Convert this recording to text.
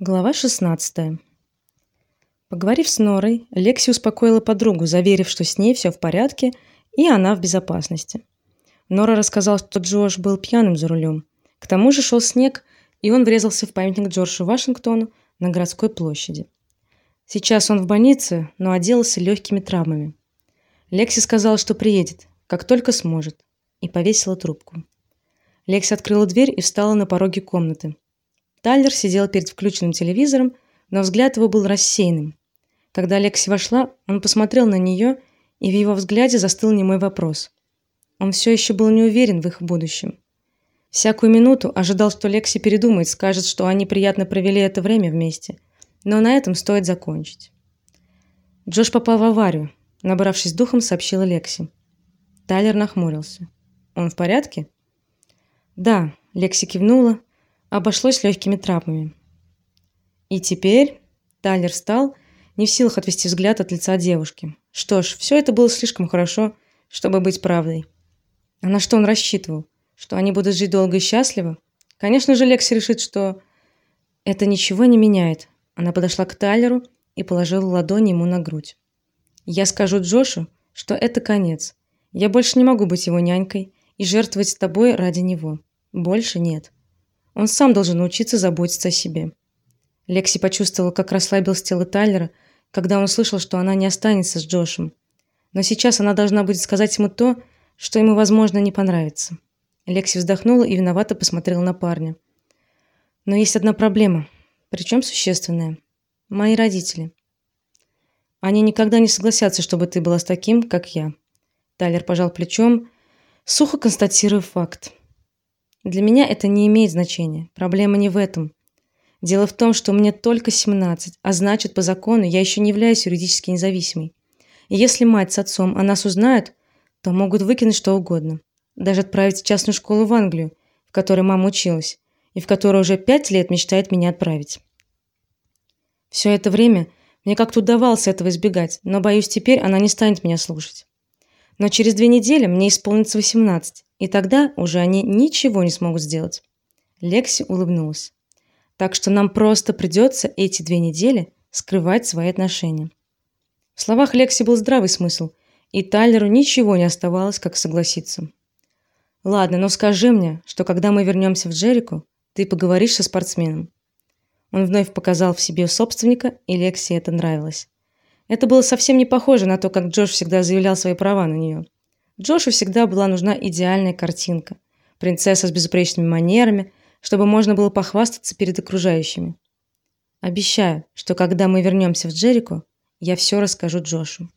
Глава 16. Поговорив с Норой, Лекси успокоила подругу, заверив, что с ней все в порядке и она в безопасности. Нора рассказала, что Джош был пьяным за рулем. К тому же шел снег, и он врезался в памятник Джорджу Вашингтону на городской площади. Сейчас он в больнице, но отделался легкими травмами. Лекси сказала, что приедет, как только сможет, и повесила трубку. Лекси открыла дверь и встала на пороге комнаты. Тайлер сидел перед включенным телевизором, но взгляд его был рассеянным. Когда Лекси вошла, он посмотрел на нее, и в его взгляде застыл немой вопрос. Он все еще был не уверен в их будущем. Всякую минуту ожидал, что Лекси передумает, скажет, что они приятно провели это время вместе. Но на этом стоит закончить. Джош попал в аварию, набравшись духом, сообщила Лекси. Тайлер нахмурился. Он в порядке? Да, Лекси кивнула обошлось легкими травмами. И теперь Тайлер встал, не в силах отвести взгляд от лица девушки. Что ж, все это было слишком хорошо, чтобы быть правдой. А на что он рассчитывал? Что они будут жить долго и счастливо? Конечно же, Лекси решит, что это ничего не меняет. Она подошла к Тайлеру и положила ладонь ему на грудь. Я скажу Джошу, что это конец. Я больше не могу быть его нянькой и жертвовать с тобой ради него. Больше нет. Он сам должен научиться заботиться о себе. Лекси почувствовала, как расслабилось тело Тайлера, когда он услышал, что она не останется с Джошем. Но сейчас она должна будет сказать ему то, что ему, возможно, не понравится. Лекси вздохнула и виновато посмотрела на парня. Но есть одна проблема, причем существенная. Мои родители. Они никогда не согласятся, чтобы ты была с таким, как я. Тайлер пожал плечом, сухо констатируя факт. Для меня это не имеет значения. Проблема не в этом. Дело в том, что мне только 17, а значит, по закону я еще не являюсь юридически независимой. И если мать с отцом о нас узнают, то могут выкинуть что угодно, даже отправить в частную школу в Англию, в которой мама училась, и в которую уже пять лет мечтает меня отправить. Все это время мне как-то удавалось этого избегать, но боюсь, теперь она не станет меня слушать. Но через две недели мне исполнится 18, и тогда уже они ничего не смогут сделать. Лекси улыбнулась. Так что нам просто придется эти две недели скрывать свои отношения. В словах Лекси был здравый смысл, и Тайлеру ничего не оставалось, как согласиться. Ладно, но скажи мне, что когда мы вернемся в Джерико, ты поговоришь со спортсменом. Он вновь показал в себе собственника, и Лекси это нравилось. Это было совсем не похоже на то, как Джош всегда заявлял свои права на нее. Джошу всегда была нужна идеальная картинка, принцесса с безупречными манерами, чтобы можно было похвастаться перед окружающими. Обещаю, что когда мы вернемся в Джерико, я все расскажу Джошу.